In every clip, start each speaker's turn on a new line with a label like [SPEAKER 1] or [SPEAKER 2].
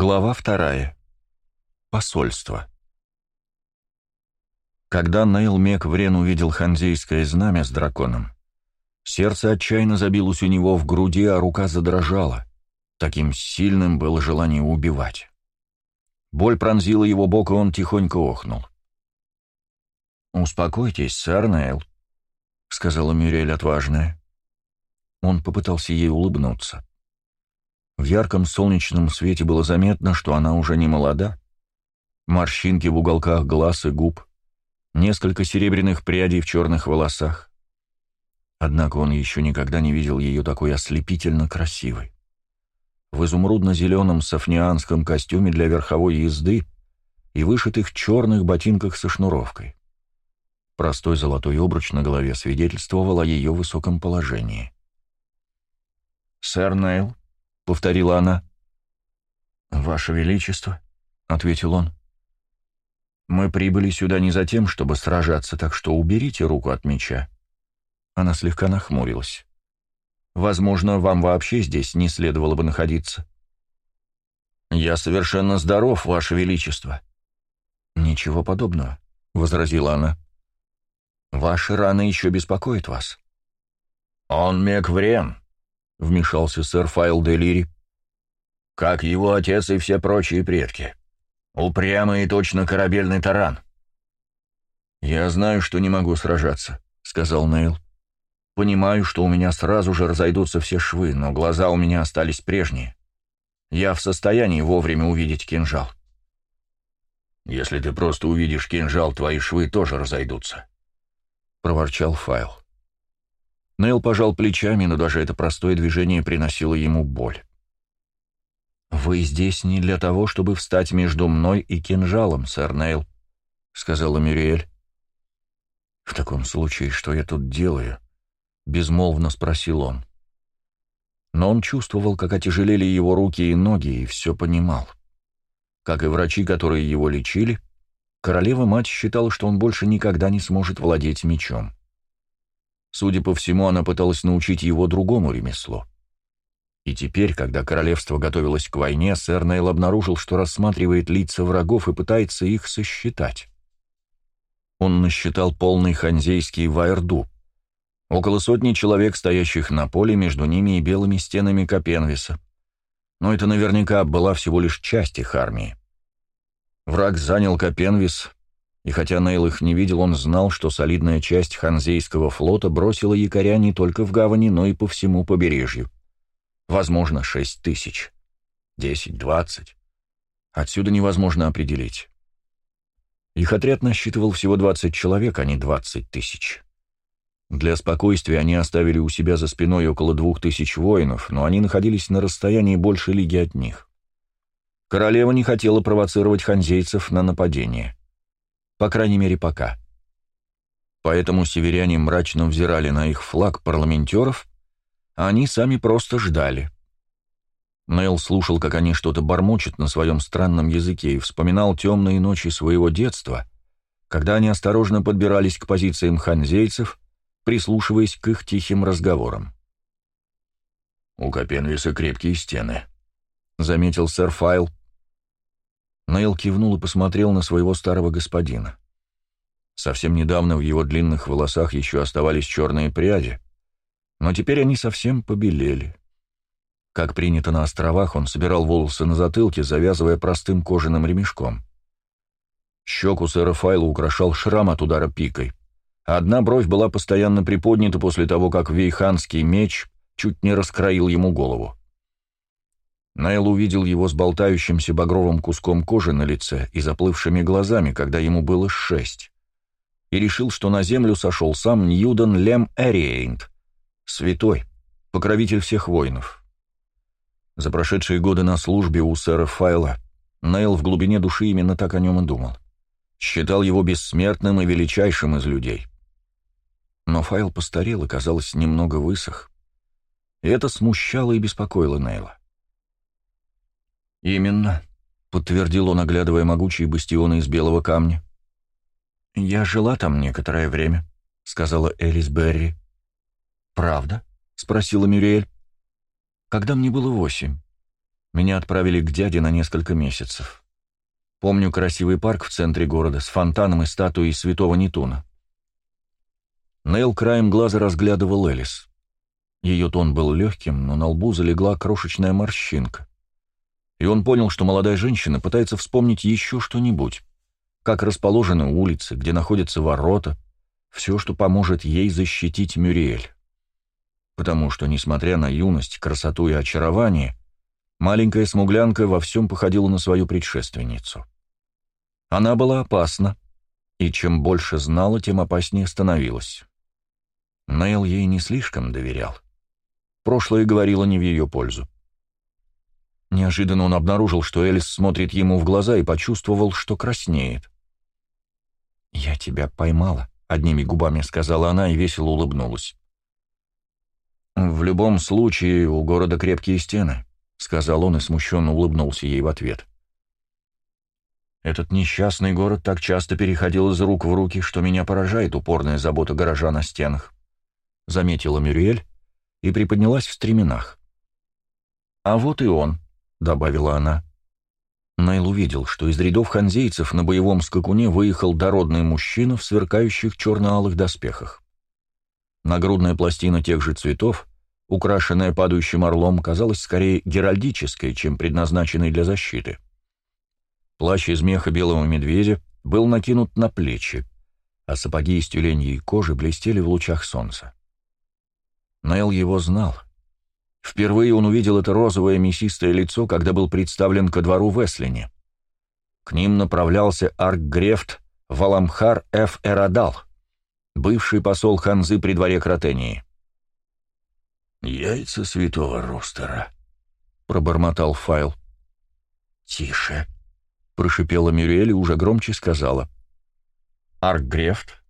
[SPEAKER 1] Глава вторая. Посольство. Когда Нейл Мекврен увидел ханзейское знамя с драконом, сердце отчаянно забилось у него в груди, а рука задрожала. Таким сильным было желание убивать. Боль пронзила его бок, и он тихонько охнул. «Успокойтесь, сэр Нейл», — сказала Мюрель отважная. Он попытался ей улыбнуться. В ярком солнечном свете было заметно, что она уже не молода. Морщинки в уголках глаз и губ, несколько серебряных прядей в черных волосах. Однако он еще никогда не видел ее такой ослепительно красивой. В изумрудно-зеленом софнианском костюме для верховой езды и вышитых черных ботинках со шнуровкой. Простой золотой обруч на голове свидетельствовал о ее высоком положении. «Сэр Нейл», повторила она. «Ваше Величество», — ответил он, — «мы прибыли сюда не за тем, чтобы сражаться, так что уберите руку от меча». Она слегка нахмурилась. «Возможно, вам вообще здесь не следовало бы находиться». «Я совершенно здоров, Ваше Величество». «Ничего подобного», — возразила она. «Ваши раны еще беспокоят вас».
[SPEAKER 2] «Он Мекврен», — вмешался сэр Файл Делири. «Как его отец и все прочие предки. Упрямый и точно корабельный таран».
[SPEAKER 1] «Я знаю, что не могу сражаться», — сказал Нейл. «Понимаю, что у меня сразу же разойдутся все швы, но глаза у меня остались прежние. Я в состоянии вовремя увидеть кинжал».
[SPEAKER 2] «Если ты просто увидишь кинжал, твои швы тоже разойдутся», — проворчал Файл.
[SPEAKER 1] Нейл пожал плечами, но даже это простое движение приносило ему боль. «Вы здесь не для того, чтобы встать между мной и кинжалом, сэр Нейл», — сказала Мюриэль. «В таком случае, что я тут делаю?» — безмолвно спросил он. Но он чувствовал, как отяжелели его руки и ноги, и все понимал. Как и врачи, которые его лечили, королева-мать считала, что он больше никогда не сможет владеть мечом. Судя по всему, она пыталась научить его другому ремеслу. И теперь, когда королевство готовилось к войне, сэр Нейл обнаружил, что рассматривает лица врагов и пытается их сосчитать. Он насчитал полный ханзейский вайрду. Около сотни человек, стоящих на поле между ними и белыми стенами Копенвиса. Но это наверняка была всего лишь часть их армии. Враг занял Копенвис, и хотя Нейл их не видел, он знал, что солидная часть ханзейского флота бросила якоря не только в гавани, но и по всему побережью. Возможно, шесть тысяч. Десять, двадцать. Отсюда невозможно определить. Их отряд насчитывал всего двадцать человек, а не двадцать тысяч. Для спокойствия они оставили у себя за спиной около двух тысяч воинов, но они находились на расстоянии больше лиги от них. Королева не хотела провоцировать ханзейцев на нападение. По крайней мере, пока. Поэтому северяне мрачно взирали на их флаг парламентеров, а они сами просто ждали. Нейл слушал, как они что-то бормочут на своем странном языке, и вспоминал темные ночи своего детства, когда они осторожно подбирались к позициям ханзейцев, прислушиваясь к их тихим разговорам.
[SPEAKER 2] «У Копенвиса крепкие стены», —
[SPEAKER 1] заметил сэр Файл, Нейл кивнул и посмотрел на своего старого господина. Совсем недавно в его длинных волосах еще оставались черные пряди, но теперь они совсем побелели. Как принято на островах, он собирал волосы на затылке, завязывая простым кожаным ремешком. Щеку сэра Файла украшал шрам от удара пикой, одна бровь была постоянно приподнята после того, как вейханский меч чуть не раскроил ему голову. Найл увидел его с болтающимся багровым куском кожи на лице и заплывшими глазами, когда ему было шесть, и решил, что на землю сошел сам Ньюден Лем Эриэйнт, святой, покровитель всех воинов. За прошедшие годы на службе у сэра Файла Нейл в глубине души именно так о нем и думал. Считал его бессмертным и величайшим из людей. Но Файл постарел и, казалось, немного высох. И это смущало и беспокоило Нейла. «Именно», — подтвердил он, оглядывая могучие бастионы из белого камня. «Я жила там некоторое время», — сказала Элис Берри. «Правда?» — спросила Мюриэль. «Когда мне было восемь. Меня отправили к дяде на несколько месяцев. Помню красивый парк в центре города с фонтаном и статуей святого Нетуна. Нейл краем глаза разглядывал Элис. Ее тон был легким, но на лбу залегла крошечная морщинка. И он понял, что молодая женщина пытается вспомнить еще что-нибудь. Как расположены улицы, где находятся ворота, все, что поможет ей защитить Мюриэль. Потому что, несмотря на юность, красоту и очарование, маленькая смуглянка во всем походила на свою предшественницу. Она была опасна, и чем больше знала, тем опаснее становилась. Нейл ей не слишком доверял. Прошлое говорило не в ее пользу. Неожиданно он обнаружил, что Элис смотрит ему в глаза и почувствовал, что краснеет. «Я тебя поймала», — одними губами сказала она и весело улыбнулась. «В любом случае, у города крепкие стены», — сказал он и смущенно улыбнулся ей в ответ. «Этот несчастный город так часто переходил из рук в руки, что меня поражает упорная забота горожан о стенах», — заметила Мюриэль и приподнялась в стременах. «А вот и он», — добавила она. Найл увидел, что из рядов ханзейцев на боевом скакуне выехал дородный мужчина в сверкающих черно-алых доспехах. Нагрудная пластина тех же цветов, украшенная падающим орлом, казалась скорее геральдической, чем предназначенной для защиты. Плащ из меха белого медведя был накинут на плечи, а сапоги из тюленьей кожи блестели в лучах солнца. Найл его знал — Впервые он увидел это розовое мясистое лицо, когда был представлен ко двору в Эслине. К ним направлялся аркгрефт Валамхар Ф. Эрадал, бывший посол Ханзы при дворе Кротении.
[SPEAKER 2] «Яйца святого Ростера», —
[SPEAKER 1] пробормотал Файл. «Тише», — прошипела Мюриэль и уже громче сказала. «Аркгрефт,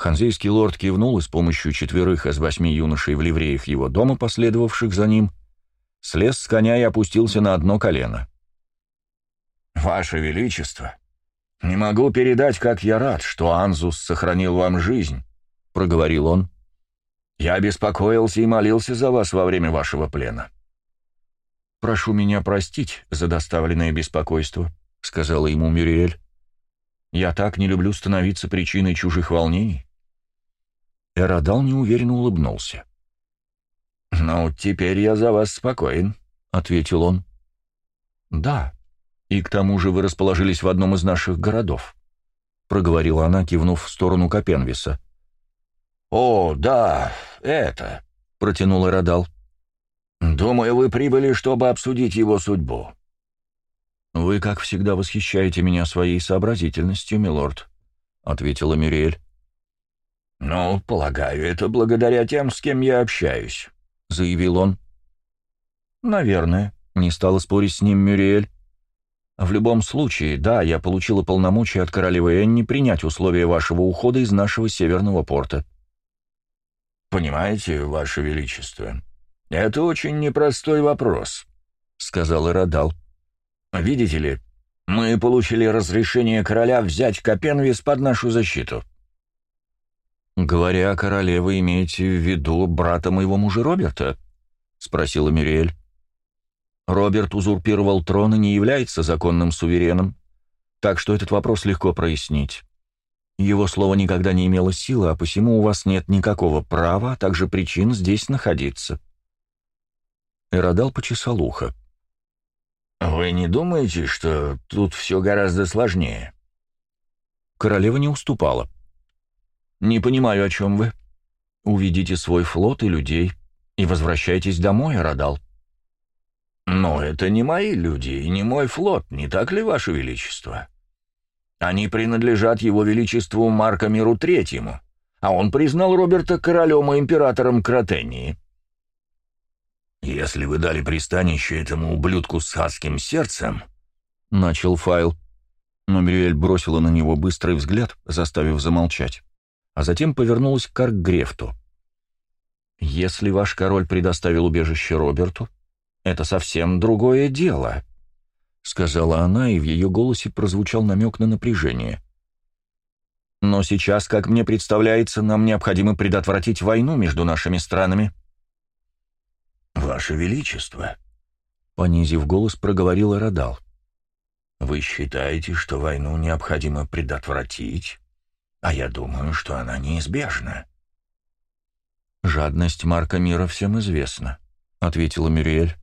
[SPEAKER 1] Ханзейский лорд кивнул и с помощью четверых из восьми юношей в ливреях его дома, последовавших за ним, слез с коня и опустился на одно колено.
[SPEAKER 2] «Ваше Величество, не могу передать, как я рад, что Анзус сохранил вам жизнь», — проговорил он. «Я беспокоился и молился за вас во время вашего плена».
[SPEAKER 1] «Прошу меня простить за доставленное беспокойство», — сказала ему Мюриэль. «Я так не люблю становиться причиной чужих волнений». Эрадал неуверенно улыбнулся.
[SPEAKER 2] «Ну, теперь я за вас спокоен», — ответил он.
[SPEAKER 1] «Да, и к тому же вы расположились в одном из наших городов», — проговорила она, кивнув в сторону Копенвиса.
[SPEAKER 2] «О, да, это», — протянул Эрадал. «Думаю, вы прибыли, чтобы обсудить его судьбу».
[SPEAKER 1] «Вы, как всегда, восхищаете меня своей сообразительностью, милорд», — ответила Мюриэль.
[SPEAKER 2] «Ну, полагаю, это благодаря тем, с кем я общаюсь», — заявил он.
[SPEAKER 1] «Наверное», — не стала спорить с ним Мюриэль. «В любом случае, да, я получила полномочия от королевы Энни принять условия вашего ухода из нашего северного порта».
[SPEAKER 2] «Понимаете, ваше величество, это очень непростой вопрос», — сказал Иродал. «Видите ли, мы получили разрешение короля взять Копенвис под нашу защиту».
[SPEAKER 1] «Говоря о короле, вы имеете в виду брата моего мужа Роберта?» — спросила Мюриэль. «Роберт узурпировал трон и не является законным сувереном, так что этот вопрос легко прояснить. Его слово никогда не имело силы, а посему у вас нет никакого права, а также причин здесь находиться». Эродал почесал ухо.
[SPEAKER 2] «Вы не думаете, что тут все гораздо сложнее?»
[SPEAKER 1] Королева не уступала. «Не понимаю, о чем вы. Уведите свой флот и людей и возвращайтесь домой, Радал».
[SPEAKER 2] «Но это не мои люди и не мой флот, не так ли, Ваше Величество? Они принадлежат Его Величеству Марка Миру Третьему, а он признал Роберта королем и императором Кротении». «Если вы дали пристанище этому ублюдку с хаским сердцем», — начал Файл,
[SPEAKER 1] но Мюриэль бросила на него быстрый взгляд, заставив замолчать а затем повернулась к Аркгрефту. «Если ваш король предоставил убежище Роберту, это совсем другое дело», — сказала она, и в ее голосе прозвучал намек на напряжение. «Но сейчас, как мне представляется, нам необходимо предотвратить войну между нашими странами».
[SPEAKER 2] «Ваше Величество», —
[SPEAKER 1] понизив голос, проговорил Радал.
[SPEAKER 2] «Вы считаете, что войну необходимо предотвратить, а я думаю, что она неизбежна».
[SPEAKER 1] «Жадность Марка Мира всем известна», — ответила Мюриэль.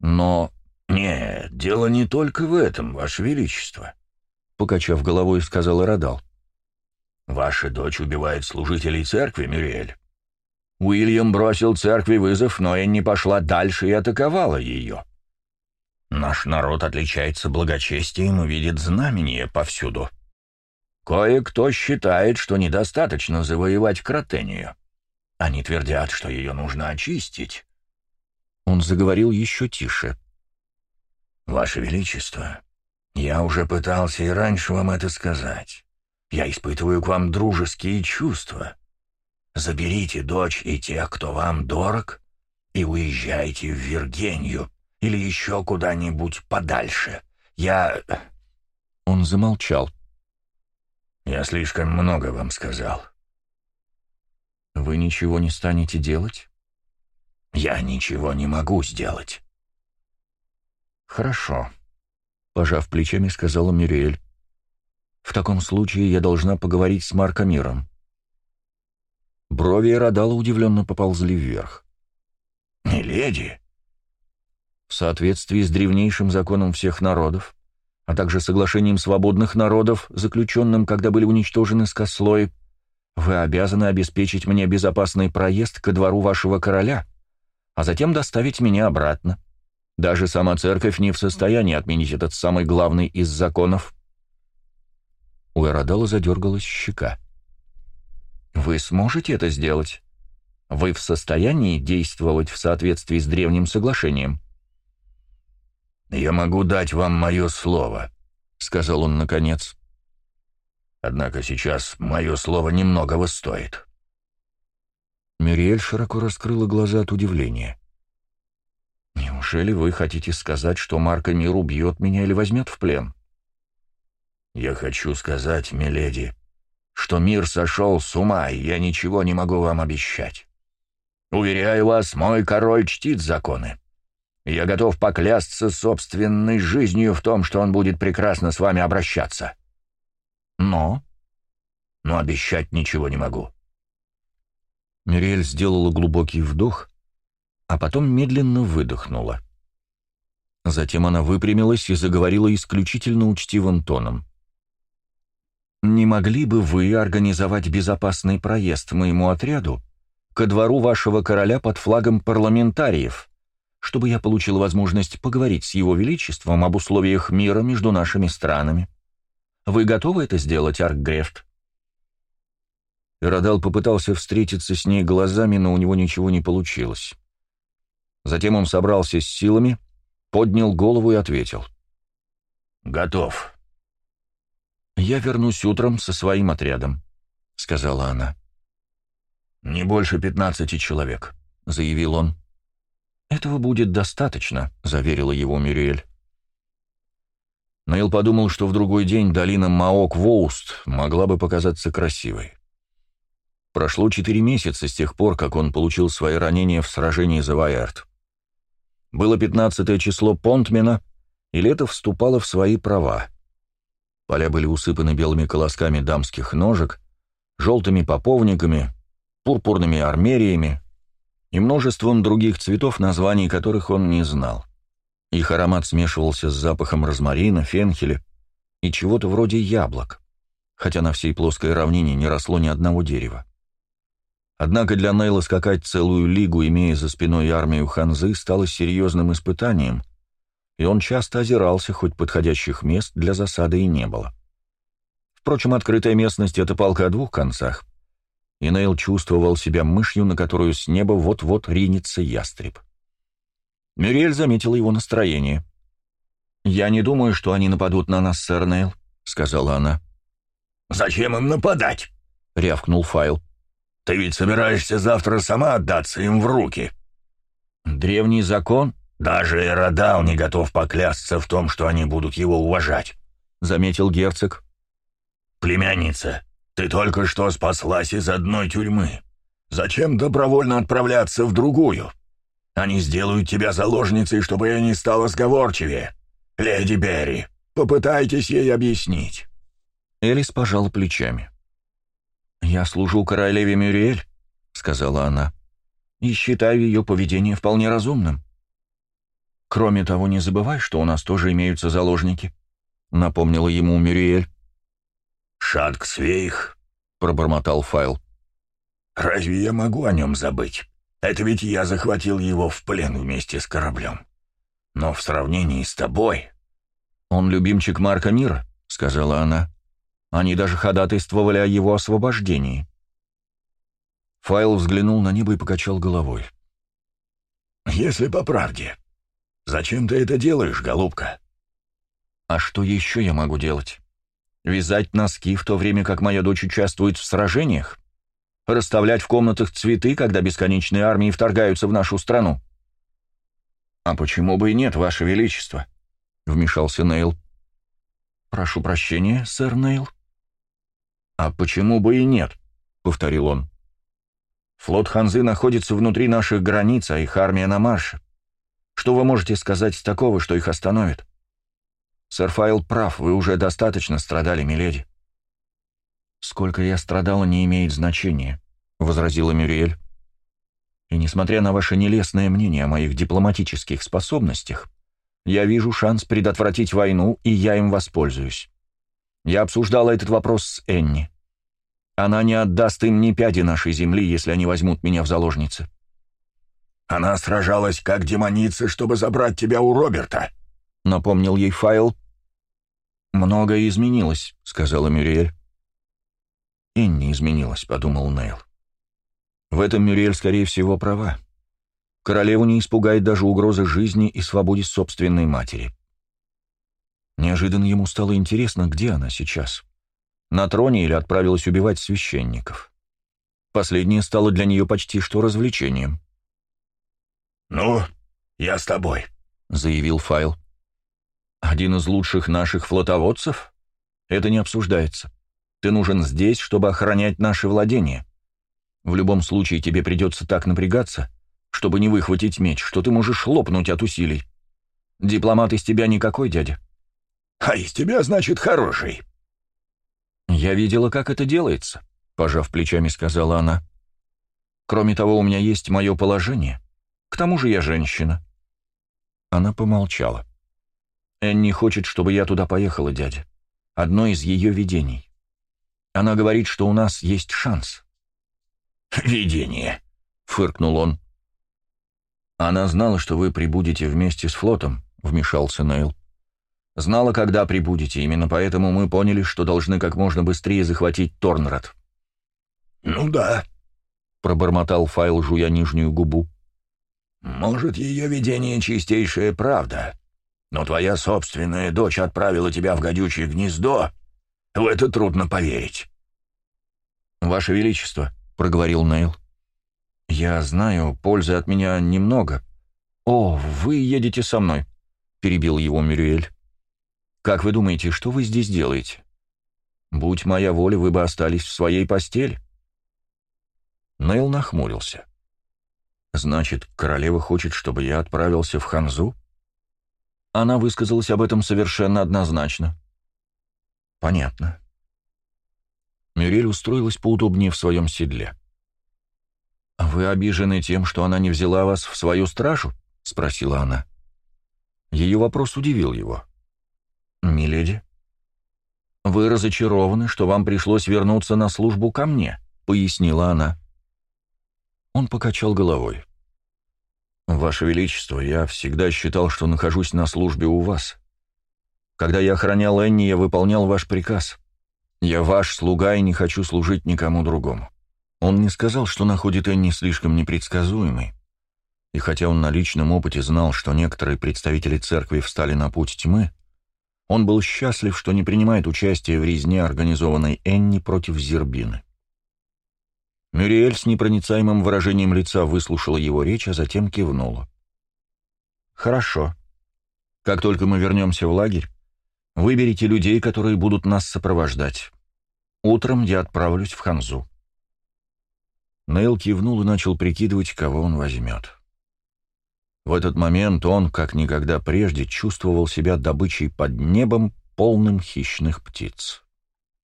[SPEAKER 1] «Но...»
[SPEAKER 2] «Нет, дело не только в этом, Ваше Величество», — покачав головой, сказал Радал. «Ваша дочь убивает служителей церкви, Мюриэль. Уильям бросил церкви вызов, но Энни пошла дальше и атаковала ее. Наш народ отличается благочестием и видит знамения повсюду. Кое-кто считает, что недостаточно завоевать Кротению. Они твердят, что ее нужно очистить.
[SPEAKER 1] Он заговорил еще тише.
[SPEAKER 2] «Ваше Величество, я уже пытался и раньше вам это сказать. Я испытываю к вам дружеские чувства. Заберите дочь и тех, кто вам дорог, и уезжайте в Виргению или еще куда-нибудь подальше. Я...»
[SPEAKER 1] Он замолчал.
[SPEAKER 2] «Я слишком много вам сказал».
[SPEAKER 1] «Вы ничего не станете делать?»
[SPEAKER 2] «Я ничего не могу сделать».
[SPEAKER 1] «Хорошо», — пожав плечами, сказала Мюриэль. «В таком случае я должна поговорить с Маркомиром. Брови Радала удивленно поползли вверх.
[SPEAKER 2] «Миледи!»
[SPEAKER 1] В соответствии с древнейшим законом всех народов, а также соглашением свободных народов, заключенным, когда были уничтожены скослои, вы обязаны обеспечить мне безопасный проезд ко двору вашего короля, а затем доставить меня обратно. Даже сама церковь не в состоянии отменить этот самый главный из законов. У Эрадала задергалась щека. Вы сможете это сделать? Вы в состоянии действовать в соответствии с древним соглашением?
[SPEAKER 2] «Я могу дать вам мое слово», — сказал он наконец. «Однако сейчас мое слово немногого стоит».
[SPEAKER 1] Мюриэль широко раскрыла глаза от удивления. «Неужели вы хотите сказать, что Марко Мир убьет меня или возьмет в плен?»
[SPEAKER 2] «Я хочу сказать, миледи, что мир сошел с ума, и я ничего не могу вам обещать. Уверяю вас, мой король чтит законы. Я готов поклясться собственной жизнью в том, что он будет прекрасно с вами обращаться. Но... Но обещать ничего не могу.
[SPEAKER 1] Мириэль сделала глубокий вдох, а потом медленно выдохнула. Затем она выпрямилась и заговорила исключительно учтивым тоном. Не могли бы вы организовать безопасный проезд моему отряду ко двору вашего короля под флагом парламентариев, чтобы я получил возможность поговорить с его величеством об условиях мира между нашими странами? Вы готовы это сделать, Аркгрефт?» Радал попытался встретиться с ней глазами, но у него ничего не получилось. Затем он собрался с силами, поднял голову и ответил.
[SPEAKER 2] «Готов».
[SPEAKER 1] «Я вернусь утром со своим отрядом», — сказала она.
[SPEAKER 2] «Не больше пятнадцати человек», — заявил он.
[SPEAKER 1] «Этого будет достаточно», — заверила его Мюриэль. Нейл подумал, что в другой день долина Маок-Воуст могла бы показаться красивой. Прошло четыре месяца с тех пор, как он получил свои ранения в сражении за Вайерт. Было пятнадцатое число Понтмена, и лето вступало в свои права. Поля были усыпаны белыми колосками дамских ножек, желтыми поповниками, пурпурными армериями и множеством других цветов, названий которых он не знал. Их аромат смешивался с запахом розмарина, фенхеля и чего-то вроде яблок, хотя на всей плоской равнине не росло ни одного дерева. Однако для Нейла скакать целую лигу, имея за спиной армию Ханзы, стало серьезным испытанием — и он часто озирался, хоть подходящих мест для засады и не было. Впрочем, открытая местность — это палка о двух концах, и Нейл чувствовал себя мышью, на которую с неба вот-вот ринется ястреб. Мюриэль заметила его настроение. «Я не думаю, что они нападут на нас, сэр Нейл», — сказала она.
[SPEAKER 2] «Зачем им нападать?»
[SPEAKER 1] — рявкнул Файл.
[SPEAKER 2] «Ты ведь собираешься завтра сама отдаться им в руки».
[SPEAKER 1] «Древний закон»,
[SPEAKER 2] «Даже Эродал не готов поклясться в том, что они будут его уважать», —
[SPEAKER 1] заметил герцог.
[SPEAKER 2] «Племянница, ты только что спаслась из одной тюрьмы. Зачем добровольно отправляться в другую? Они сделают тебя заложницей, чтобы я не стала сговорчивее. Леди Берри, попытайтесь ей объяснить».
[SPEAKER 1] Элис пожала плечами. «Я служу королеве Мюриэль», — сказала она, — «и считаю ее поведение вполне разумным. Кроме того, не забывай, что у нас тоже имеются заложники», — напомнила ему Мюриэль.
[SPEAKER 2] «Шатк Свейх», —
[SPEAKER 1] пробормотал Файл.
[SPEAKER 2] «Разве я могу о нем забыть? Это ведь я захватил его в плен вместе с кораблем. Но в сравнении с тобой...»
[SPEAKER 1] «Он любимчик Марка Мира», — сказала она. Они даже ходатайствовали о его освобождении. Файл взглянул на небо и покачал головой.
[SPEAKER 2] «Если по правде, зачем ты это делаешь, голубка?»
[SPEAKER 1] «А что еще я могу делать? Вязать носки, в то время как моя дочь участвует в сражениях? Расставлять в комнатах цветы, когда бесконечные армии вторгаются в нашу страну?» «А почему бы и нет, Ваше Величество?» — вмешался Нейл. «Прошу прощения, сэр Нейл», «А почему бы и нет?» — повторил он. «Флот Ханзы находится внутри наших границ, а их армия на марше. Что вы можете сказать такого, что их остановит?» «Сэр Файл прав, вы уже достаточно страдали, миледи». «Сколько я страдала, не имеет значения», — возразила Мюриэль. «И несмотря на ваше нелестное мнение о моих дипломатических способностях, я вижу шанс предотвратить войну, и я им воспользуюсь. Я обсуждала этот вопрос с Энни. Она не отдаст им ни пяди нашей земли, если они возьмут меня в заложницы.
[SPEAKER 2] Она сражалась как демоница, чтобы забрать тебя у Роберта, —
[SPEAKER 1] напомнил ей Файл. «Многое изменилось», — сказала Мюриэль. «Энни изменилась», — подумал Нейл. В этом Мюриэль, скорее всего, права. Королеву не испугает даже угроза жизни и свободе собственной матери. Неожиданно ему стало интересно, где она сейчас. На троне или отправилась убивать священников. Последнее стало для нее почти что развлечением.
[SPEAKER 2] «Ну, я с тобой», — заявил
[SPEAKER 1] Файл. «Один из лучших наших флотоводцев? Это не обсуждается. Ты нужен здесь, чтобы охранять наши владения. В любом случае тебе придется так напрягаться, чтобы не выхватить меч, что ты можешь лопнуть от усилий. Дипломат из тебя никакой, дядя.
[SPEAKER 2] А из тебя, значит, хороший».
[SPEAKER 1] «Я видела, как это делается», — пожав плечами, сказала она. «Кроме того, у меня есть мое положение. К тому же я женщина». Она помолчала. «Энни хочет, чтобы я туда поехала, дядя. Одно из ее видений. Она говорит, что у нас есть шанс».
[SPEAKER 2] «Видение», — фыркнул он.
[SPEAKER 1] «Она знала, что вы прибудете вместе с флотом», — вмешался Нейл. Знала, когда прибудете, именно поэтому мы поняли, что должны как можно быстрее захватить Торнрад».
[SPEAKER 2] «Ну да», —
[SPEAKER 1] пробормотал Файл, жуя нижнюю губу.
[SPEAKER 2] «Может, ее видение чистейшая правда, но твоя собственная дочь отправила тебя в гадючее гнездо. В это трудно поверить».
[SPEAKER 1] «Ваше Величество», — проговорил Нейл, — «я знаю, пользы от меня немного». «О, вы едете со мной», — перебил его Мюрюэль. Как вы думаете, что вы здесь делаете? Будь моя воля, вы бы остались в своей постели. Нейл нахмурился. Значит, королева хочет, чтобы я отправился в Ханзу? Она высказалась об этом совершенно однозначно. Понятно. Мюрель устроилась поудобнее в своем седле. «Вы обижены тем, что она не взяла вас в свою стражу?» — спросила она. Ее вопрос удивил его. «Миледи?» «Вы разочарованы, что вам пришлось вернуться на службу ко мне», — пояснила она. Он покачал головой. «Ваше Величество, я всегда считал, что нахожусь на службе у вас. Когда я охранял Энни, я выполнял ваш приказ. Я ваш слуга и не хочу служить никому другому». Он не сказал, что находит Энни слишком непредсказуемой. И хотя он на личном опыте знал, что некоторые представители церкви встали на путь тьмы, он был счастлив, что не принимает участия в резне, организованной Энни против Зербины. Мюриэль с непроницаемым выражением лица выслушала его речь, а затем кивнула. «Хорошо. Как только мы вернемся в лагерь, выберите людей, которые будут нас сопровождать. Утром я отправлюсь в Ханзу». Нейл кивнул и начал прикидывать, кого он возьмет. В этот момент он, как никогда прежде, чувствовал себя добычей под небом, полным хищных птиц.